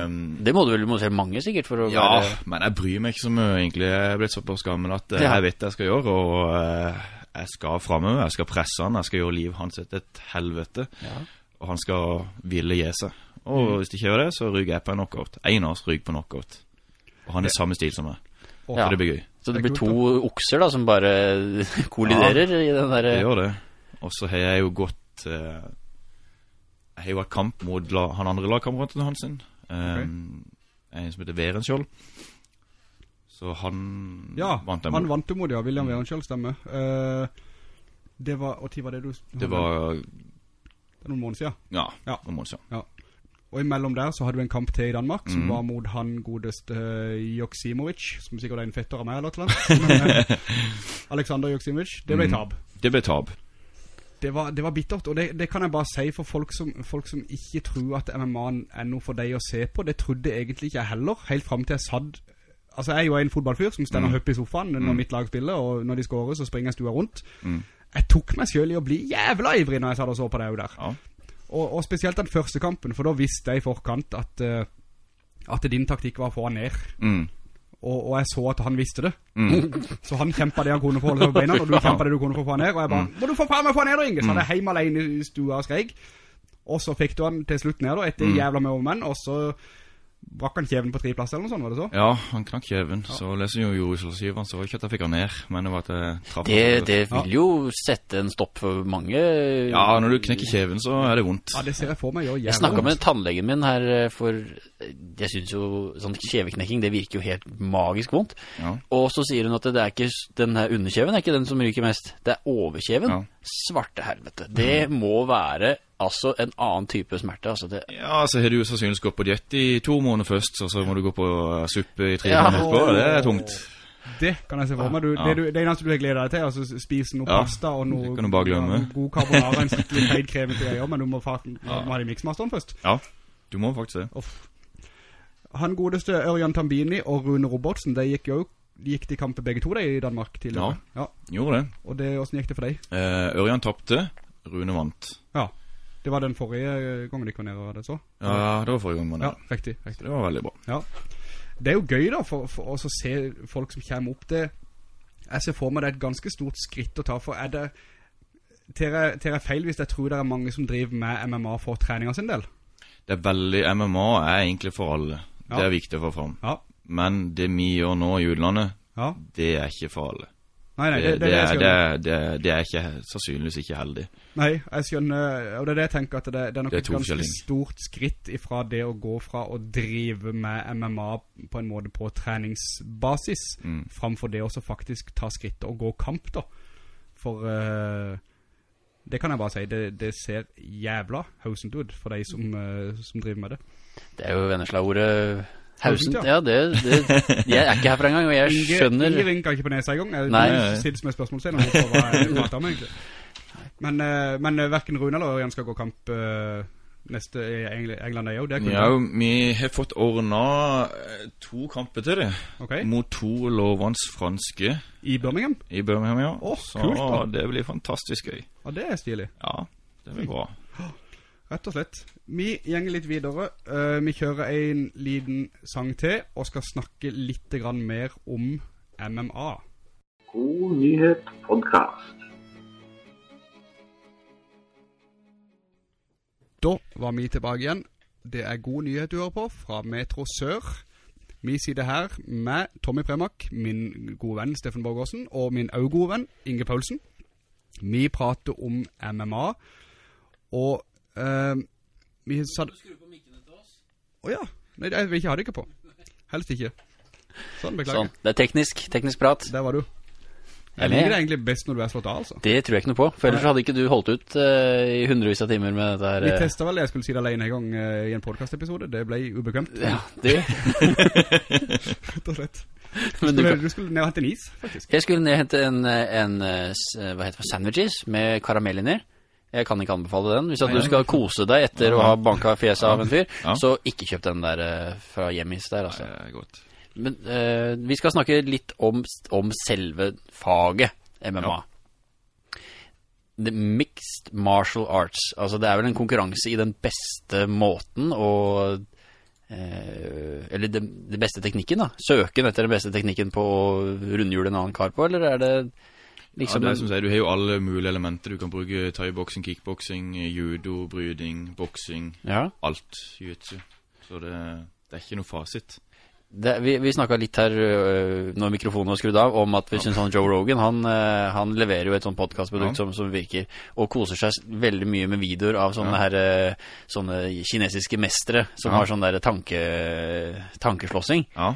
Det må du vel må se mange, sikkert, for å Ja, være men jeg bryr meg ikke så mye, egentlig. Jeg er blitt såpass gammel at Ja. jeg vet det jeg skal gjøre, og uh, jeg skal framover. Jeg skal presse han, jeg skal gjøre livet hans til et helvete. Ja. Og han skal ville gi seg. Og hvis de ikke gjør det, så ryker jeg på en knockout. En av oss ryker på knockout. Og han er samme stil som meg. Åh, Ja. Så det blir gøy. Så det Det blir to okser da, som bare kolliderer i den der Det gjør det. Og så har jeg jo gått eh, Jeg har jo hatt kamp mot la, han andre lagkameraten hans. sin. Eh, En som heter Verenskjold. Så han Ja, vant jeg han vant jo mot, ja, William Verenskjold stemmer. Uh, det var, og tid var det du... Det var Det er noen måneder siden. Ja, Ja. noen måneder siden. Og imellom der så hadde du en kamp til i Danmark, som mm. var mot han godeste uh, Joksimovic, som sikkert er en fetter av meg eller noe. eh, Alexander Joksimovic, det ble Mhm. tab. Det ble tab. Det var, det var bittert, og det, det kan jeg bare si for folk som, folk som ikke tror at MMA er noe for deg å se på. Det trodde egentlig ikke jeg heller, helt frem til jeg satt Altså, jeg er jo en fotballfyr som stender Mm. høpp i sofaen når Mm. mitt lag spiller, og når de skårer så springer jeg stua rundt. Mm. Jeg tok meg selv i å bli jævla ivrig når jeg satt og så på det jo der. Ja. Og, og spesielt den første kampen, for da visste jeg i forkant at, eh, at din taktikk var å få han ned. Mm. Og, og jeg så at han visste det. Mm. Så han kjempet det han kunne for å holde seg på beina, og du kjempet det du kunne for å få han ned. Og jeg bare, må du få faen meg få han ned, Inge? Så hadde jeg hjemme alene i stua og skreik Og så fikk du han til slutt ned da, etter Mm. jævla med overmenn, og så brakk han kjeven på tre plasser eller noe sånt, var det så? Ja, han knakk kjeven. Så leser jo Jerusalem så var ikke at jeg fikk han ned, men det var at jeg trappet. Det, det vil jo sette en stopp for mange. Ja, når du knekker kjeven, så er det vondt. Ja, det ser jeg for meg gjør Jeg snakket med tannlegen min her eh, for Jeg synes jo sånn kjeveknekking det virker jo helt magisk vondt. Ja. Og så sier hun at det er ikke den her underkjeven er ikke den som ryker mest. Det er overkjeven. Ja. Svarte helvete. Det må være altså en annen type smerte. Altså det Ja, så har du jo sannsynligvis gått på diett i to måneder først, og så må du gå på uh, suppe i tre Ja. måneder etterpå. Det er tungt. Det kan jeg se for meg. Du, Ja. det, det eneste du har gledet deg til, altså spise noe Ja, pasta og noe, det kan du bare glemme. ja, noe god carbonara, en skikkelig feid krem til greier, men du må, fa- må ha det i mixmasteren først. Ja, du må faktisk det. Off. Han godeste Ørjan Tambini og Rune Robertsen, de gikk jo gikk de kampe begge to de i Danmark tidligere. Ja. Gjorde det. Og det, hvordan gikk det for deg? Eh, Ørjan tappte, Rune vant. Ja, det var den forrige gangen de kom ned, og hadde så? Ja, det var forrige gang. man Ja, det. riktig, riktig. Det var veldig bra. Ja. Det er jo gøy da, for, for oss å se folk som kommer opp det. Jeg ser for meg det er et ganske stort skritt å ta, for er det, til er feil hvis jeg tror det er mange som driver med MMA for trening av sin del. Det er veldig, MMA er egentlig for alle. Ja. Det er viktig å få fram. Ja, Men det vi gjør nå i utlandet, ja. det er ikke for alle. Nei, nei, Det, det, det, er, det, er, det, det ikke, sannsynligvis ikke heldig. Nei, jeg skjønner, og det er det jeg tenker at det, det er nok Det er et ganske stort skritt ifra det å gå fra å drive med MMA på en måte på treningsbasis, Mm. framfor det å faktisk ta skritt og gå kamp da. For uh, det kan jeg bare si, det, det ser jævla hausent ut for de som, uh, som driver med det. Det er jo Vennesla-ordet Hausent. ja. Ja, det, det Jeg er ikke herfra engang, og jeg skjønner Inge rynker ikke på nesa i gang. Jeg Nei. sitter som spørsmål spørsmålstegn på hva jeg prater om egentlig. Men, eh, men eh, hverken Rune eller Ørjan skal gå kamp eh, neste i England, er jo det. Ja, vi har fått ordna eh, to kamper til det. okay. Mot to lovende franske i Birmingham. i Birmingham, ja. Å, Så kult da. det blir fantastisk gøy. Ja, det er stilig. Ja, det blir bra. Rett og slett. Vi gjenger litt videre. Uh, vi kjører en liten sang til, og skal snakke litt grann mer om MMA. God nyhet podcast. Da var vi tilbake igjen. Det er god nyhet du hører på fra Metro Sør. Vi sitter her med Tommy Premak, min gode venn Steffen Borgårdsen, og min også gode venn Inge Paulsen. Vi prater om MMA, og eh, vi satt... Åja, nei, jeg vil ikke ha det ikke på. Helst ikke. Sånn, beklager. Sånn, det er teknisk, teknisk prat. Der var du. Jeg er liker det egentlig best når du er slått av, altså. Det tror jeg ikke noe på, for ellers hadde ikke du holdt ut uh, i hundrevis av timer med dette her. Vi eh, testet vel det jeg skulle si det alene en gang uh, i en podcast-episode, Det ble ubekvemt. Ja, det. Rett og slett. Men du Du, kan, du skulle ned og hente en is, faktisk. jeg skulle ned og hente en, en, en hva heter det, sandwiches med karamell inni. Jeg kan ikke anbefale den. Hvis at du skal kose deg etter å ha banka fjeset av en fyr, så ikke kjøp den der eh, fra Hjemmis der, altså. Er godt. Men eh, vi skal snakke litt om, om selve faget MMA. Ja. The Mixed Martial Arts. Altså det er vel en konkurranse i den beste måten og eh, Eller den beste teknikken, da. Søken etter den beste teknikken på å rundhjule en annen kar på, eller er det liksom ja, det er som sier, Du har jo alle mulige elementer. Du kan bruke thai-boksing, kickboksing, judo, bryding, boksing. Ja. Alt jiu-jitsu. Så det, det er ikke noe fasit. Det, vi vi snakket litt her øh, når mikrofonen var skrudd av, om at vi synes han Joe Rogan han, øh, han leverer jo et sånt podcastprodukt Ja. som, som virker, og koser seg veldig mye med videoer av sånne, Ja. her, øh, sånne kinesiske mestere som Ja. har sånn der tanke, tankeslåssing. Ja.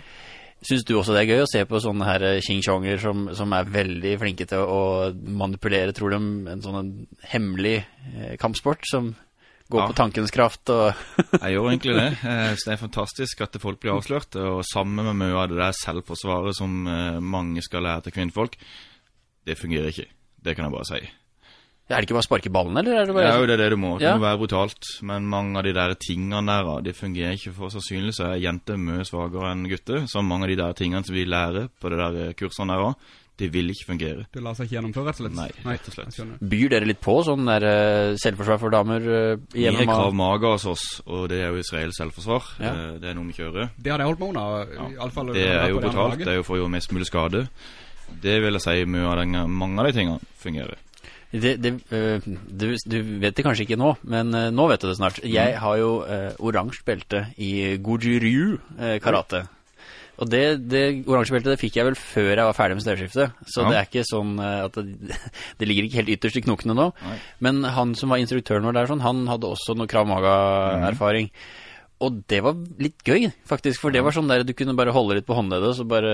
Syns du også det er gøy å se på sånne her øh, Xing-Chonger som, som er veldig flinke til å manipulere, tror de, en sånn hemmelig øh, kampsport som går Ja. på tankens kraft og Jeg gjør egentlig det. Eh, Så det er fantastisk at folk blir avslørt. Og sammen med mye av det der selvforsvaret som eh, mange skal lære til kvinnfolk, det fungerer ikke. Det kan jeg bare si. Er det ikke bare å sparke ballen, eller er det bare er jo det, det du må. Det Ja. må være brutalt. Men mange av de der tingene der, det fungerer ikke for sannsynlig. Så er jenter mye svagere enn gutter. Så mange av de der tingene som vi lærer på det der eh, kursene der også, det vil ikke fungere. Det lar seg ikke gjennomføre, rett og slett. Nei, rett og slett. Byr dere litt på sånn der eh, selvforsvar for damer eh, Vi har krav maga hos oss, og det er jo Israels selvforsvar. Ja. Det er noe vi kjører. Det hadde jeg holdt med under, i alle fall. Det er jo brutalt. Det er jo for å gjøre mest mulig skade. Det vil jeg si mye av den, mange av de tingene fungerer. Det, det, eh, du, du vet det kanskje ikke nå, men eh, nå vet du det snart. Jeg har jo uh, oransje belte i Gojiryu karate. Og det, det oransje beltet det fikk jeg vel før jeg var ferdig med støvskiftet. Så Ja. det er ikke sånn at det, det ligger ikke helt ytterst i knokene nå. Nei. Men han som var instruktøren vår der, sånn, han hadde også noe Krav Maga-erfaring. Og det var litt gøy, faktisk. For det var sånn der du kunne bare holde litt på håndleddet, så, bare,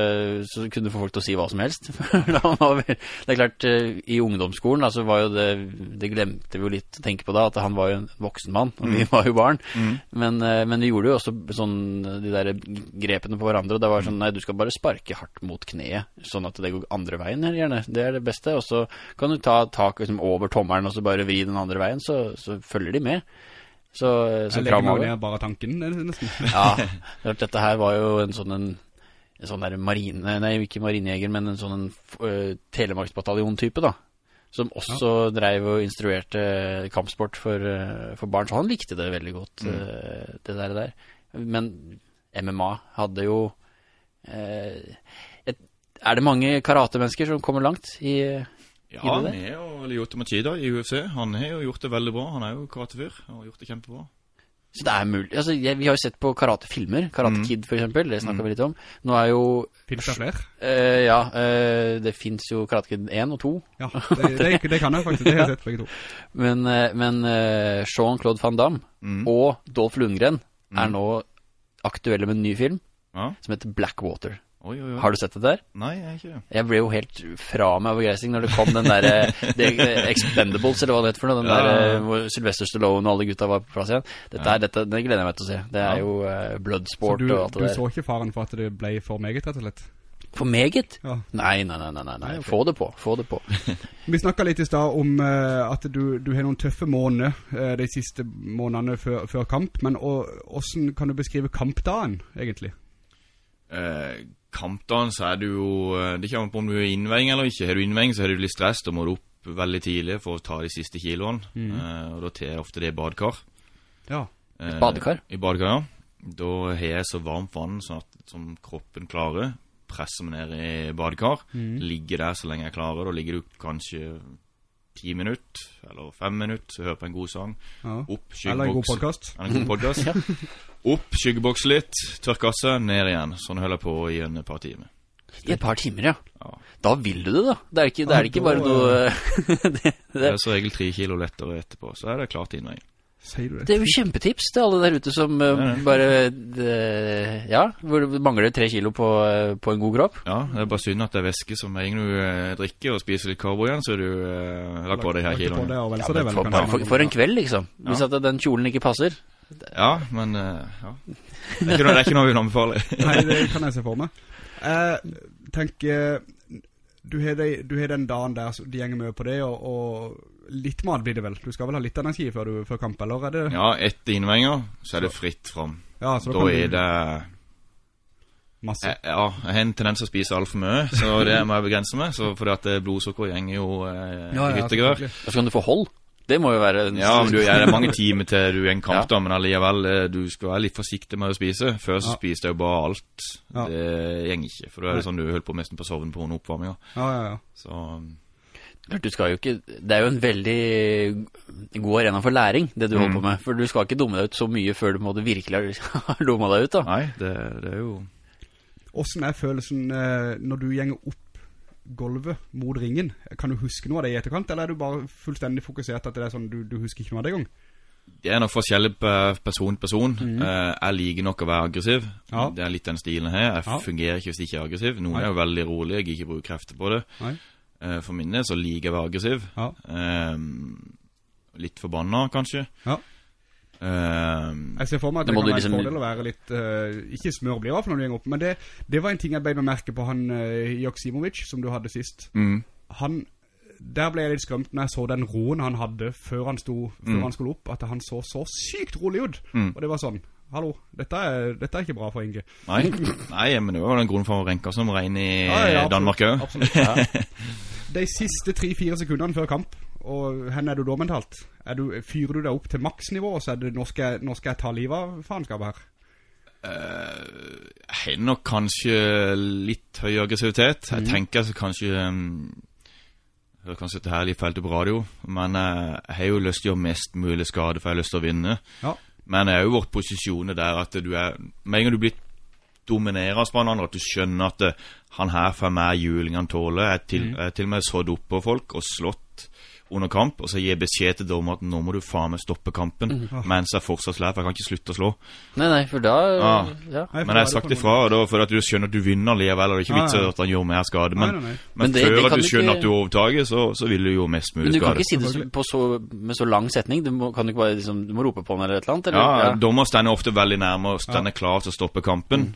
så kunne du få folk til å si hva som helst. Det er klart, eh, i ungdomsskolen da, så var jo det Det glemte vi jo litt å tenke på da, at han var jo en voksen mann, og vi var jo barn. Men, eh, men vi gjorde jo også sånn de der grepene på hverandre, og det var sånn Nei, du skal bare sparke hardt mot kneet, sånn at det går andre veien, her, gjerne. Det er det beste. Og så kan du ta tak liksom, over tommelen og så bare vri den andre veien, så, så følger de med. Så, så Jeg legger meg ned bare tanken, eh, nesten. ja, dette her var jo en sånn en, en sånn der marine, nei ikke marinejeger, men en sånn en uh, telemarksbataljon-type da. Som også drev og instruerte kampsport for, eh, for barn, så han likte det veldig godt, eh, det der der. Men MMA hadde jo eh, et, Er det mange karatemennesker som kommer langt i Ja, han er jo Lyoto Machida i UFC. Han har jo gjort det veldig bra. Han er jo karatefyr og har gjort det kjempebra. Så det er mulig altså, jeg, Vi har jo sett på karatefilmer, Karate Mm. Kid for eksempel, det snakket vi litt om. Nå er jo Finns det flere? Uh, Ja, uh, det finnes jo Karate Kid 1 og 2. Ja, det, det, det kan jeg faktisk. Det har jeg sett begge to. Men, uh, men Jean-Claude Van Damme Mm. og Dolph Lundgren er nå aktuelle med en ny film Ja. som heter Blackwater. Oi, oi, oi. Har du sett det der? Nei, jeg har ikke det. Jeg ble jo helt fra meg av begeistring når det kom den der eh, det, eh, Expendables, eller hva det heter for noe. Den Ja. der eh, hvor Sylvester Stallone og alle gutta var på plass igjen. Dette, er, dette det gleder jeg meg til å se. Det er Ja. jo uh, Så bloodsport du, og alt det der. så ikke faren for at det ble for meget, rett og slett? For meget? Ja. Nei, nei, nei, nei, nei. Få det på, få det på. Vi snakket litt i sted om uh, at du, du har noen tøffe måneder uh, de siste månedene før, før kamp, men og, hvordan kan du beskrive kampdagen, egentlig? Eh, kampdagen så er du jo eh, Det kommer på om du er innveiing eller ikke. Har du innveiing, så har du litt stress. Da må du opp veldig tidlig for å ta de siste kiloene. Eh, og da tar jeg ofte det i badekar. Ja. Eh, badekar? I badekar, ja. Da har jeg så varmt vann sånn at som kroppen klarer. Presser meg ned i badekar. Ligger der så lenge jeg klarer. Da ligger du kanskje ti minutter, eller fem minutter, hører på en god sang. ja. Opp, Eller en god podkast. podcast. Er en god podcast? Opp, skyggebokse litt, tørrkasse, ned igjen. Sånn holder jeg på i en par timer. I et par timer, ja. Ja. Da vil du det, da. Det er ikke, det er ikke bare noe det, Det det, er som regel tre kilo lettere etterpå, så er det klart innvei. Sier du det? det er jo kjempetips til alle der ute som uh, Ja, ja. bare det, Ja, hvor det mangler tre kilo på, eh, på en god kropp. Ja, det er bare synd at det er væske som er Ingen du eh, drikker og spiser litt karbo igjen, så er du lagt på deg her kiloen. Ja, for, for, for en kveld, liksom. Hvis Ja. at den kjolen ikke passer. Ja, men eh, ja. Det er ikke noe, det er ikke noe vi anbefaler. Nei, det kan jeg se for meg. Jeg tenker, du har, de, du har den dagen der så de gjenger med på det, og, og litt mat blir det vel. Du skal vel ha litt energi før, du, før kamp, eller er det? Ja, etter innvendinger så er det fritt fram. Ja, så da Da er det masse. Jeg, Ja, jeg har en tendens til å spise altfor mye, så det må jeg begrense meg. Så fordi at eh, blodsukker gjenger jo eh, i hyttegevær. Så kan du få hold. Det må jo være en Ja, men du, ja, det er mange timer til du er en kamp, Ja. da, men allikevel, eh, du skal være litt forsiktig med å spise. Før så Ja. spiste jeg jo bare alt. Ja. Det gjenger ikke, for da er det sånn du holder på nesten på sovn på under oppvarminga. Ja, ja, ja. Så um, Klart, Du skal jo ikke Det er jo en veldig god arena for læring, det du holder Mm. på med. For du skal ikke dumme deg ut så mye før du måtte virkelig har dumma deg ut, da. nei, det, det er jo Hvordan er følelsen eh, når du gjenger opp gulvet mot ringen? Kan du huske noe av det i etterkant, eller er du bare fullstendig fokusert at det er sånn, du, du husker ikke noe av det engang? Det er nok forskjellig person til person. Mm. jeg liker nok å være aggressiv. Ja. Det er litt den stilen her. Jeg Ja. fungerer ikke hvis jeg ikke er aggressiv. Noen Nei. er jo veldig rolig, jeg ikke bruke krefter på det. Nei. Eh, for min del så liker jeg å være aggressiv. Ja. Eh, litt forbanna, kanskje. Ja. Eh, Jeg ser for meg at Det det, kan være liksom- en fordel å være litt, uh, ikke smørblig i hvert fall når du gjenger opp, men det, det var en ting jeg ble merke på han uh, Joksimovic, som du hadde sist. mm, Han, der ble jeg litt skrømt når jeg så den roen han hadde før han, sto, før Mm. han skulle opp, at han så så sykt rolig ut. Mm. Og det var sånn, hallo, dette er, dette er ikke bra for Inge. nei, nei, men det var den grunnen for å renke som regn i Ja, ja, absolutt. Danmark òg. Absolutt. De siste 3-4 sekundene før kamp, og hen er du da mentalt? Du, fyrer du deg opp til maksnivå, og så er det, nå skal, jeg, nå skal jeg ta livet av faenskapet her? Jeg har nok kanskje litt høy aggressivitet. Jeg tenker så kanskje um, Jeg hører kanskje dette her er litt feil på radio, men eh, jeg har jo lyst til å gjøre mest mulig skade, for jeg har lyst til å vinne. Ja. Men jeg er jo vårt posisjoner der at du er Med en gang du blir dominerer av hverandre, at du skjønner at eh, han her får mer juling han tåler. Jeg er til, jeg er til og med sådd opp på folk og slått under kamp, og så gir beskjed til dommer at nå må du faen meg stoppe kampen, mens jeg fortsatt slår, for jeg kan ikke slutte å slå. Nei, nei, for da Ah. ja. Men jeg har sagt ifra, og da for at du skjønner at du vinner likevel, og det er ikke Ja, vits i at han gjør mer skade. Men, nei, nei. men, Men det- før det at du skjønner ikke- at du overtaker, så, så vil du jo mest mulig skade. Men du du kan ikke si det på så, med så lang setning. Du må, kan du ikke bare liksom, Du må rope på den eller et eller annet? Eller? Ja, Ja. dommer stender ofte veldig nærme og stender klar til å stoppe kampen.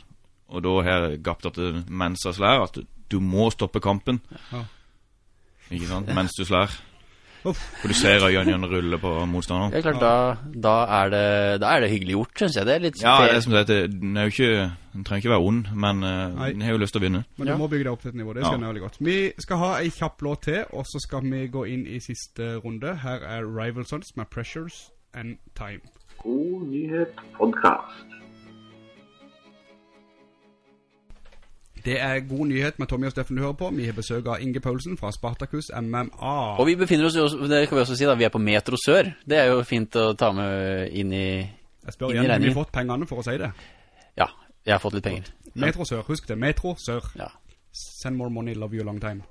Og da har gapt at mens jeg slår, at du må stoppe kampen. Ja. Ikke sant? Mens du slår. Uff. For du ser øynene rulle på motstanderen. Det er klart, da, da, er det, da er det hyggelig gjort, synes jeg. Det er litt Ja, det er som sagt, den er jo ikke Den trenger ikke være ond, men uh, den har jo lyst til å vinne. Men Ja. du må bygge deg opp til et nivå, det Ja. jeg veldig godt. Vi skal ha en kjapp låt til, og så skal vi gå inn i siste runde. Her er Rival Sons med Pressures and Time. God nyhet podkast. Det er god nyhet med Tommy og Steffen du hører på. Vi har besøk av Inge Paulsen fra Spartakus MMA. Og vi befinner oss jo det kan vi også si da, vi er på Metro Sør. Det er jo fint å ta med inn i Jeg spør igjen, har vi regningen. fått pengene for å si det? Ja, jeg har fått litt penger. Metro Sør, husk det. Metro Sør. Ja. Send more money, love you a long time.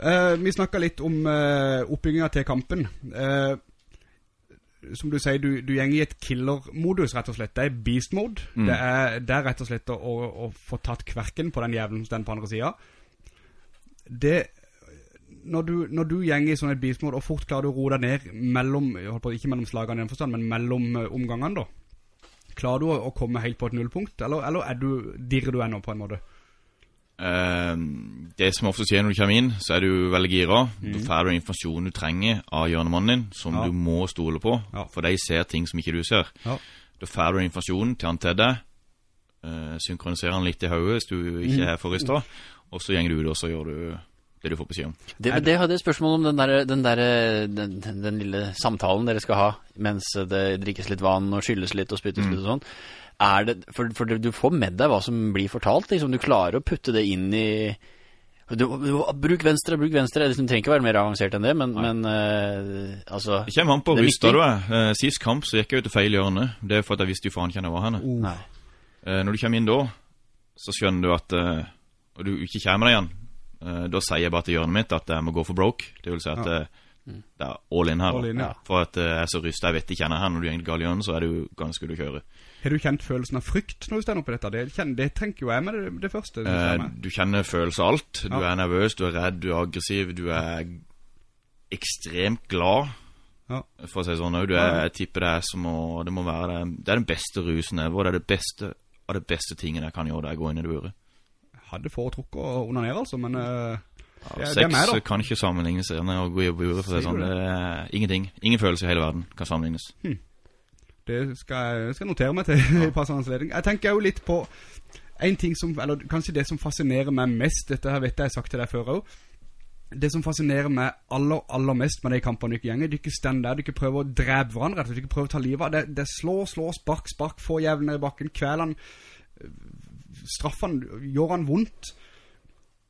uh, vi snakket litt om uh, oppbyggingen til kampen. Eh, som du sier, du, du gjenger i et killer-modus, rett og slett. Det er beast mode. Mm. Det, er, det er rett og slett å, å, få tatt kverken på den jævelen som står på andre sida. Det når du, når du gjenger i sånn et beast mode, og fort klarer du å roe deg ned mellom på, Ikke mellom slagene i den forstand, men mellom eh, omgangene, da. Klarer du å, å komme helt på et nullpunkt, eller, eller er du, dirrer du ennå, på en måte? Eh, det som ofte skjer når du kommer inn, så er du veldig gira. Da får du informasjonen du trenger av hjørnemannen din, som Ja. du må stole på. Ja. For de ser ting som ikke du ser. Ja. Da får du informasjonen til han til deg. Uh, synkroniserer han litt i hodet hvis du ikke er forrysta. Og så gjenger du ut, og så gjør du det du får beskjed om. Det, det hadde jeg spørsmål om den der, den, der den, den, lille samtalen dere skal ha mens det drikkes litt vann og skylles litt og spyttes litt og sånn. Det, for, for du får med deg hva som blir fortalt, liksom. Du klarer å putte det inn i du, du, Bruk venstre, bruk venstre. Det trenger ikke være mer avansert enn det, men, men uh, altså Det kommer an på Det er rysta du er. Eh, sist kamp så gikk jeg ut til feil hjørne. Det er for at jeg visste jo faen hvor jeg var henne. Nei. Eh, når du kommer inn da, så skjønner du at Og du ikke kommer deg igjen. Eh, da sier jeg bare til hjørnet mitt at jeg må gå for broke. Det vil si at Ja. eh, det er all in her. All in, ja. For at eh, jeg er så rysta, jeg vet ikke kjenner her. Når du går gal hjørne, så er du ganske ute å kjøre. Har du kjent følelsen av frykt når du står oppi dette? Det, kjenner, det tenker jo jeg med det, det første. Eh, du kjenner følelse av alt. Du Ja. er nervøs, du er redd, du er aggressiv, du er ekstremt glad. For å si det sånn, du er, jeg tipper det er som å Det må være det, det er den beste rusen ever. Det er det beste av det beste tingene jeg kan gjøre da jeg går inn i det buret. Hadde foretrukket å onanere, altså, men eh, Ja, det, er- det sex kan ikke sammenlignes med å gå i buret. For det sånn. du Det er ingenting. Ingen følelse i hele verden kan sammenlignes. Det skal jeg skal notere meg til i passende anledning. Jeg tenker jo litt på en ting som, eller kanskje det som fascinerer meg mest, dette her vet jeg jeg har sagt til deg før også, det som fascinerer meg aller, aller mest med de kampene dere gjenger, dere stender der, dere prøver å drepe hverandre, du ikke dere prøver å ta livet av, det, det slår, slår, spark, spark, få ned i bakken, kveler han, straffer han, gjør han vondt,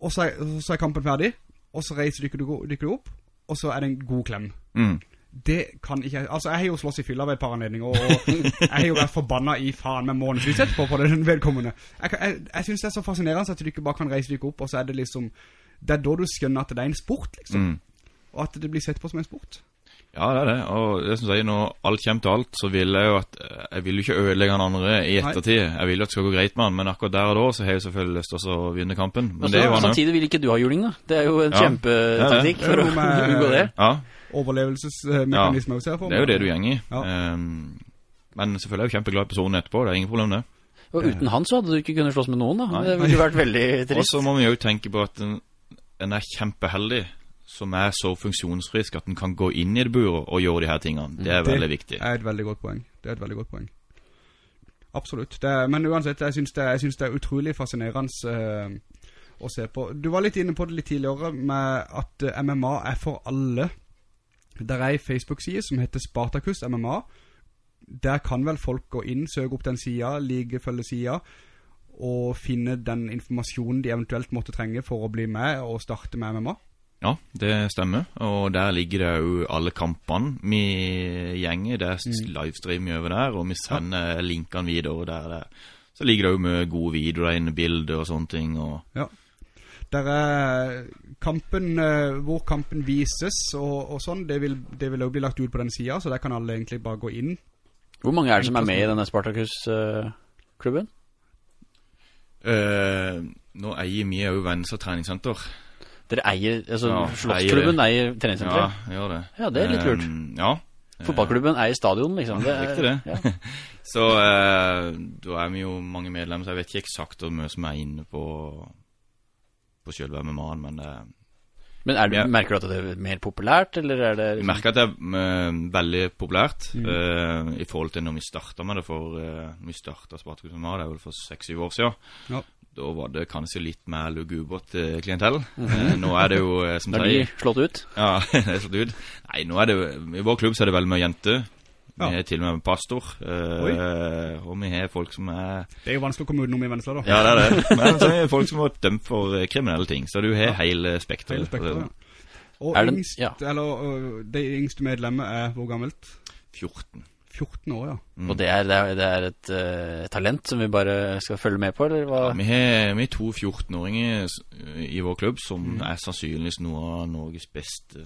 og så er, så er kampen ferdig, og så reiser dere, dykker du opp, og så er det en god klem. Mm. Det kan ikke Altså, jeg har jo slåss i fylla ved et par anledninger, og jeg har jo vært forbanna i faen med månedsvis etterpå på den vedkommende. Jeg, jeg, jeg syns det er så fascinerende at du ikke bare kan reise deg opp, og så er det liksom Det er da du skjønner at det er en sport, liksom. Mm. Og at det blir sett på som en sport. Ja, det er det. Og det som sier, når alt kommer til alt, så vil jeg jo at Jeg vil jo ikke ødelegge han andre i ettertid. Jeg vil jo at det skal gå greit med han, men akkurat der og da så har jeg selvfølgelig lyst til å vinne kampen. Men Altså, det er jo han samtidig vil ikke du ha juling, da. Det er jo en Ja, kjempetaktikk for å unngå det. Ja, Overlevelsesmekanisme også, ser det er jo det du gjenger. Ja. Um, men selvfølgelig er jeg jo kjempeglad i personen etterpå. Det er ingen problem, det. Og uten han så hadde du ikke kunnet slåss med noen, da. Nei. Det ville vært veldig trist. Og så må vi jo tenke på at en, en er kjempeheldig som er så funksjonsfrisk at den kan gå inn i det buret og gjøre de her tingene. Det er Det veldig viktig. er et veldig godt poeng. Det er et veldig godt poeng. Absolutt. Det er, men uansett, jeg syns det, jeg synes det er utrolig fascinerende uh, å se på. Du var litt inne på det litt tidligere med at eh, MMA er for alle. Der er en Facebook-side som heter Spartacus MMA. Der kan vel folk gå inn, søke opp den sida, like følge sida, og finne den informasjonen de eventuelt måtte trenge for å bli med og starte med MMA. Ja, det stemmer. Og der ligger det jo alle kampene vi gjenger. Det er livestream over der, og vi sender linkene videre der. der. Så ligger det jo med gode videoer inne, bilder og sånne ting. Og Der er kampen, eh, hvor kampen vises og, og sånn, det vil, det vil også bli lagt ut på den siden, så der kan alle egentlig bare gå inn. Hvor mange er det som er med i denne Spartacus-klubben? Uh, nå eier vi òg Vennesla treningssenter. Dere eier, altså Ja, Slottsklubben eier eier Ja, treningssenteret. gjør det. Ja, det er litt lurt. Eh, ja. Fotballklubben eier stadion, liksom. Det er, Riktig det. Ja. Så uh, da er vi jo mange medlemmer, så jeg vet ikke eksakt hvor mye som er inne på på selve MMA-en, men eh, Men er det, Ja. merker du at det er mer populært, eller er det vi merker at det er uh, veldig populært eh, i forhold til når vi starta med det. For uh, når vi starta Spartakus MMA, det er vel for seks-syv år siden. Ja. Da var det kanskje litt mer lugubert klientell. klientell. -hmm. nå er det jo, som som Når de slått ut? Ja, det er slått ut. Nei, nå er det jo I vår klubb så er det veldig mye jenter. Vi er har til og med en pastor. eh, og vi har folk som er Det er jo vanskelig å komme utenom i Vennesla, da. Ja, det er det. Men så er folk som har dømt for eh, kriminelle ting. Så du har hele spekteret. spektret, ja. Og Er det- yngst, ja. eller øh, det yngste medlemmet er hvor gammelt? 14. 14 år, ja. Mm. Og det er, det er, det er et uh, talent som vi bare skal følge med på, eller hva? Ja, vi har, vi har to 14-åringer i vår klubb som Mm. er sannsynligvis noe av Norges beste.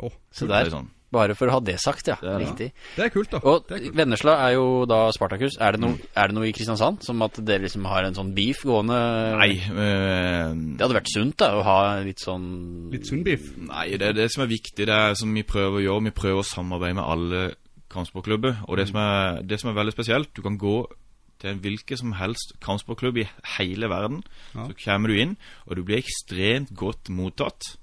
Åh, Så Det er der, sånn. Bare for å ha det sagt, ja. Det er det. Riktig. det er kult, da. Og kult. Vennesla er jo da Spartakus. Er det, noe, Mm. er det noe i Kristiansand som at dere liksom har en sånn beef gående? Nei, Øh, Det hadde vært sunt da, å ha litt sånn... Litt sunn beef. nei, det er det som er viktig. Det er som vi prøver å gjøre. Vi prøver å samarbeide med alle kampsportklubber. Og det som, er, det som er veldig spesielt, du kan gå til en hvilken som helst kampsportklubb i hele verden. Ja. Så kommer du inn, og du blir ekstremt godt mottatt.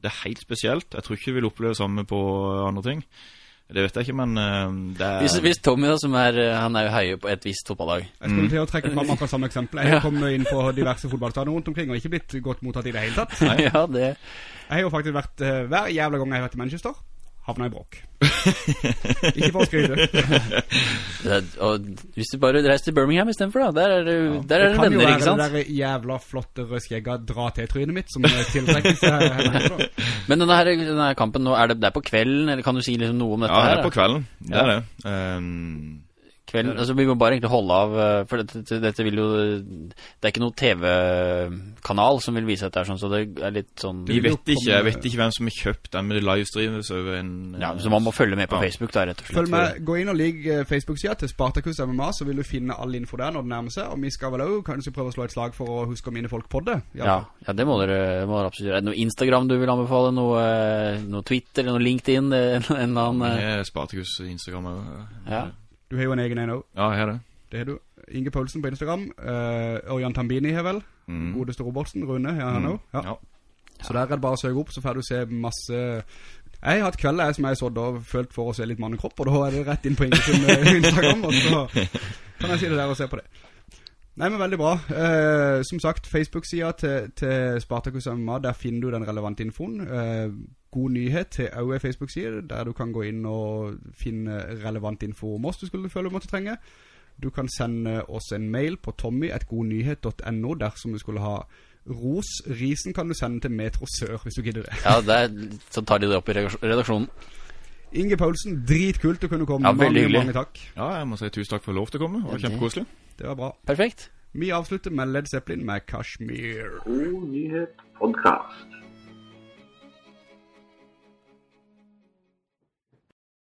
Det er helt spesielt. Jeg tror ikke vi vil oppleve det samme på andre ting. Det vet jeg ikke, men eh, det er Hvis, hvis Tommy da, som er, eh, han er jo høye på et visst fotballag. Jeg skulle til å trekke fram akkurat samme eksempel. Jeg har kommet inn på diverse fotballstadioner rundt omkring og ikke blitt godt mottatt i det hele tatt. ja, det... Jeg har jo faktisk vært, eh, hver jævla gang jeg har vært i Manchester, havna i bråk. ikke for å skryte. det hvis du bare reiser til Birmingham istedenfor, da, der er det, der er det jo venner, være ikke sant? det der jævla flotte rødskjegga dra til trynet mitt som tiltrekker seg. Men denne, her, denne kampen nå, er det, det er på kvelden, eller kan du si liksom noe om dette Ja, det her? er på kvelden. Det Ja. er det. Um, Kvelden, altså vi må bare egentlig holde av, eh, for dette, dette vil jo, det er ikke noe TV-kanal som vil vise dette er sånn, så det er litt sånn, vi vet ikke, jeg vet ikke hvem som har kjøpt dem men det livestreames over en ja, så man må følge med på Ja. Facebook da, rett og slett. Følg med, gå inn og ligg eh, Facebook-sida til Spartacus MMA, så vil du finne all info der når det nærmer seg. Og vi skal vel også kanskje prøve å slå et slag for å huske å minne folk på det. Ja, ja, det må dere, må dere absolutt gjøre. Er det noe Instagram du vil anbefale? Noe, eh, noe Twitter, noe LinkedIn? En, en eller annen... Spartakus Instagram òg. Ja. Du har jo en egen en òg. Ja, jeg har det. Det har du. Inge Paulsen på Instagram. Uh, Ørjan Tambini har vel. Mm. Godeste Robertsen. Rune har han Mm. Ja. Ja. Så der er det bare å søke opp, så får du se masse Jeg har hatt kvelder jeg, som jeg så da følt for å se litt mannekropp, og da er det rett inn på Inge sin eh, Instagram, og så kan jeg si det der og se på det. Nei, men veldig bra. Eh, som sagt, Facebook-sida til, til Spartacus MMA, der finner du den relevante infoen. Eh, god nyhet til også Facebook-sida, der du kan gå inn og finne relevant info om oss du skulle føle du måtte trenge. Du kan sende oss en mail på tommy.godnyhet.no dersom du skulle ha ros. Risen kan du sende til Metro Sør, hvis du gidder det. Ja, det er, så tar de det opp i redaksjonen. Inge Paulsen, dritkult å kunne komme. Ja, veldig mange, hyggelig. mange takk. ja, jeg må si tusen takk for lov til å komme. Det var kjempekoselig. Det var bra. Perfekt. Vi avslutter med Led Zeppelin med Kashmir. God nyhet podcast.